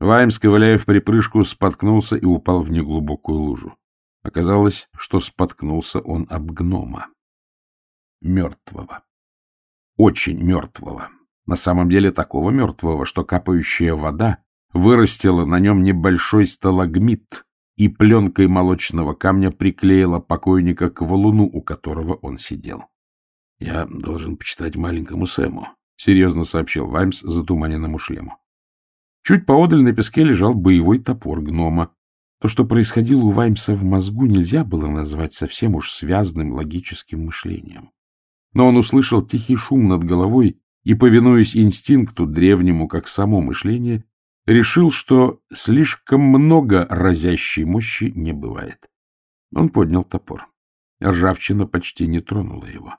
Ваймс, ковыляя в припрыжку, споткнулся и упал в неглубокую лужу. Оказалось, что споткнулся он об гнома. Мертвого. Очень мертвого. На самом деле такого мертвого, что капающая вода вырастила на нем небольшой сталагмит и пленкой молочного камня приклеила покойника к валуну, у которого он сидел. — Я должен почитать маленькому Сэму, — серьезно сообщил Ваймс затуманенному шлему. Чуть поодаль на песке лежал боевой топор гнома. То, что происходило у Ваймса в мозгу, нельзя было назвать совсем уж связанным логическим мышлением. Но он услышал тихий шум над головой и, повинуясь инстинкту древнему, как само мышление, решил, что слишком много разящей мощи не бывает. Он поднял топор. Ржавчина почти не тронула его.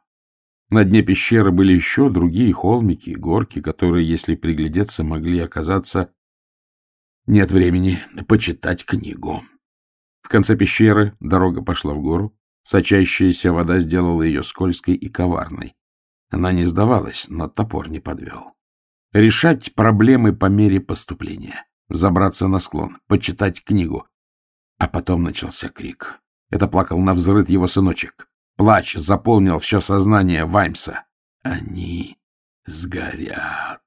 На дне пещеры были еще другие холмики и горки, которые, если приглядеться, могли оказаться нет времени почитать книгу. В конце пещеры дорога пошла в гору. Сочащаяся вода сделала ее скользкой и коварной. Она не сдавалась, но топор не подвел. Решать проблемы по мере поступления. Взобраться на склон, почитать книгу. А потом начался крик. Это плакал на взрыв его сыночек. Плач заполнил все сознание Ваймса. Они сгорят.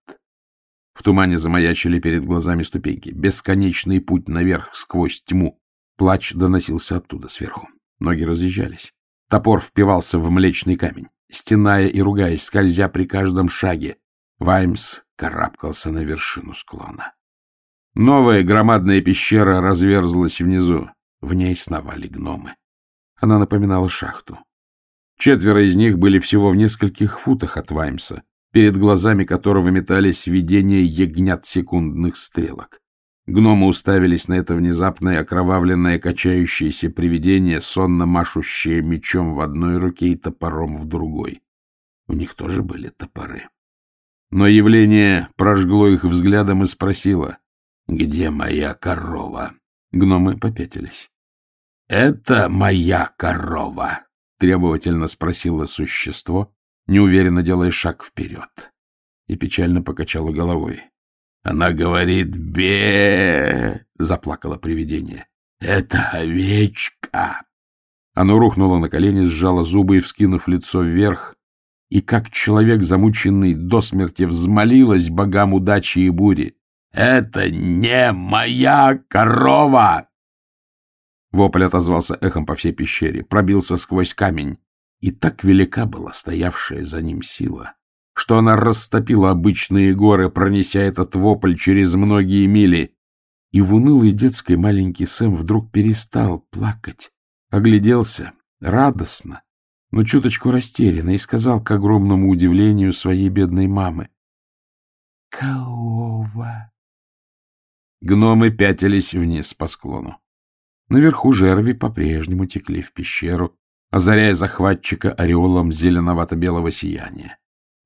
В тумане замаячили перед глазами ступеньки. Бесконечный путь наверх сквозь тьму. Плач доносился оттуда, сверху. Ноги разъезжались. Топор впивался в млечный камень, стеная и ругаясь, скользя при каждом шаге. Ваймс карабкался на вершину склона. Новая громадная пещера разверзлась внизу. В ней сновали гномы. Она напоминала шахту. Четверо из них были всего в нескольких футах от Ваймса перед глазами которого метались видения ягнят секундных стрелок. Гномы уставились на это внезапное окровавленное качающееся привидение, сонно машущее мечом в одной руке и топором в другой. У них тоже были топоры. Но явление прожгло их взглядом и спросило, «Где моя корова?» Гномы попятились. «Это моя корова», — требовательно спросило существо, неуверенно делая шаг вперед. И печально покачала головой. Она говорит бе заплакало привидение. «Это овечка!» Оно рухнуло на колени, сжало зубы и, вскинув лицо вверх, и, как человек, замученный до смерти, взмолилась богам удачи и бури. «Это не моя корова!» Вопль отозвался эхом по всей пещере, пробился сквозь камень, и так велика была стоявшая за ним сила, что она растопила обычные горы, пронеся этот вопль через многие мили. И в унылой детской маленький Сэм вдруг перестал плакать, огляделся радостно, но чуточку растерянно, и сказал к огромному удивлению своей бедной мамы. — Кого? Гномы пятились вниз по склону. Наверху жерви по-прежнему текли в пещеру, озаряя захватчика ореолом зеленовато-белого сияния.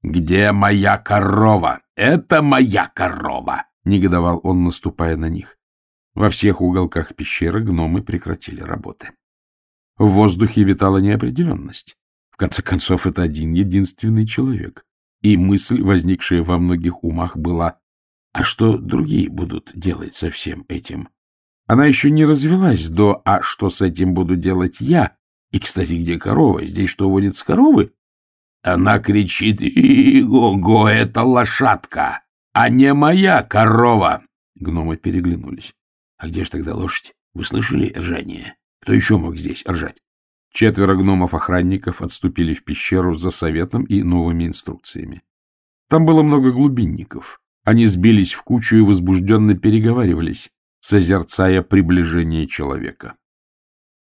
«Где моя корова? Это моя корова!» — негодовал он, наступая на них. Во всех уголках пещеры гномы прекратили работы. В воздухе витала неопределенность. В конце концов, это один единственный человек. И мысль, возникшая во многих умах, была, а что другие будут делать со всем этим? Она еще не развелась до «а что с этим буду делать я?» И, кстати, где корова? Здесь что, водится коровы? Она кричит, «Иго-го, это лошадка, а не моя корова!» Гномы переглянулись. «А где же тогда лошадь? Вы слышали ржание? Кто еще мог здесь ржать?» Четверо гномов-охранников отступили в пещеру за советом и новыми инструкциями. Там было много глубинников. Они сбились в кучу и возбужденно переговаривались, созерцая приближение человека.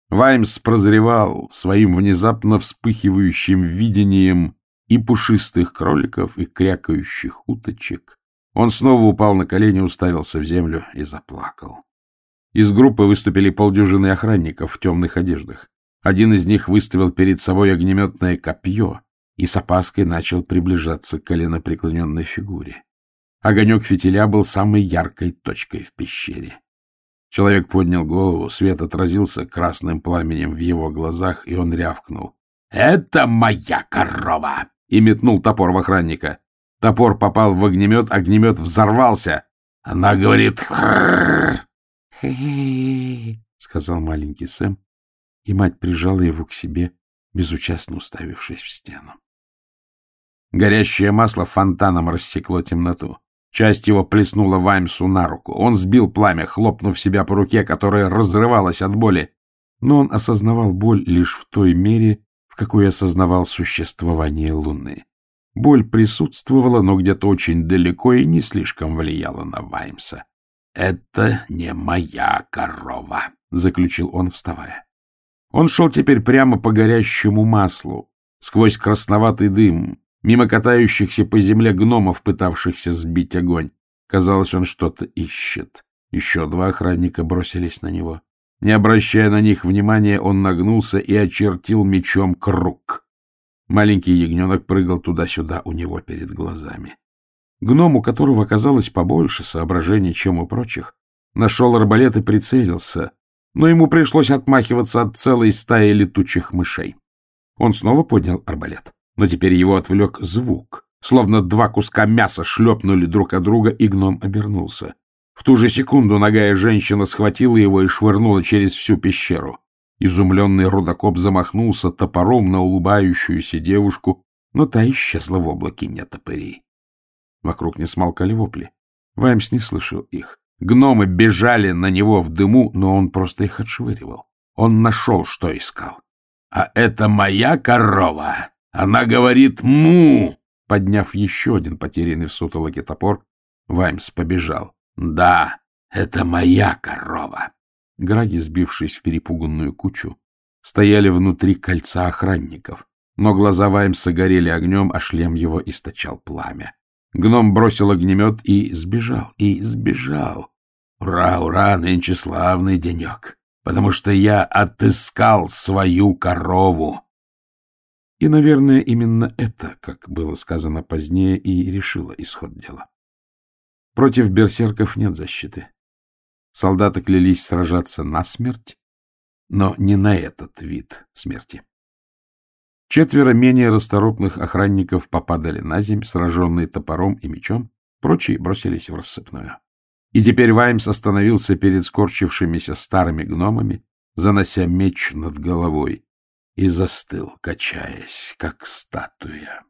Ваймс прозревал своим внезапно вспыхивающим видением и пушистых кроликов, и крякающих уточек. Он снова упал на колени, уставился в землю и заплакал. Из группы выступили полдюжины охранников в темных одеждах. Один из них выставил перед собой огнеметное копье и с опаской начал приближаться к коленопреклоненной фигуре. Огонек фитиля был самой яркой точкой в пещере. Человек поднял голову, свет отразился красным пламенем в его глазах, и он рявкнул. — Это моя корова! И метнул топор в охранника. Топор попал в огнемет, огнемет взорвался. Она говорит «хрррр». сказал маленький Сэм, и мать прижала его к себе, безучастно уставившись в стену. Горящее масло фонтаном рассекло темноту. Часть его плеснула Ваймсу на руку. Он сбил пламя, хлопнув себя по руке, которая разрывалась от боли. Но он осознавал боль лишь в той мере, в какой осознавал существование Луны. Боль присутствовала, но где-то очень далеко и не слишком влияла на Ваймса. — Это не моя корова, — заключил он, вставая. Он шел теперь прямо по горящему маслу, сквозь красноватый дым, мимо катающихся по земле гномов, пытавшихся сбить огонь. Казалось, он что-то ищет. Еще два охранника бросились на него. Не обращая на них внимания, он нагнулся и очертил мечом круг. Маленький ягненок прыгал туда-сюда у него перед глазами. Гном, у которого оказалось побольше соображений, чем у прочих, нашел арбалет и прицелился, но ему пришлось отмахиваться от целой стаи летучих мышей. Он снова поднял арбалет, но теперь его отвлек звук, словно два куска мяса шлепнули друг от друга, и гном обернулся. В ту же секунду ногая женщина схватила его и швырнула через всю пещеру. Изумленный рудокоп замахнулся топором на улыбающуюся девушку, но та исчезла в облаке нетопырей. Вокруг не смолкали вопли. Ваймс не слышал их. Гномы бежали на него в дыму, но он просто их отшвыривал. Он нашел, что искал. — А это моя корова! Она говорит «му!» Подняв еще один потерянный в сутолоке топор, Ваймс побежал. — Да, это моя корова! Граги, сбившись в перепуганную кучу, стояли внутри кольца охранников, но глаза Ваймса горели огнем, а шлем его источал пламя. Гном бросил огнемет и сбежал, и сбежал. Ура, ура, нынче славный денек, потому что я отыскал свою корову. И, наверное, именно это, как было сказано позднее, и решило исход дела. Против берсерков нет защиты. Солдаты клялись сражаться на смерть, но не на этот вид смерти. Четверо менее расторопных охранников попадали на земь, сраженные топором и мечом, прочие бросились в рассыпную. И теперь Ваймс остановился перед скорчившимися старыми гномами, занося меч над головой, и застыл, качаясь, как статуя.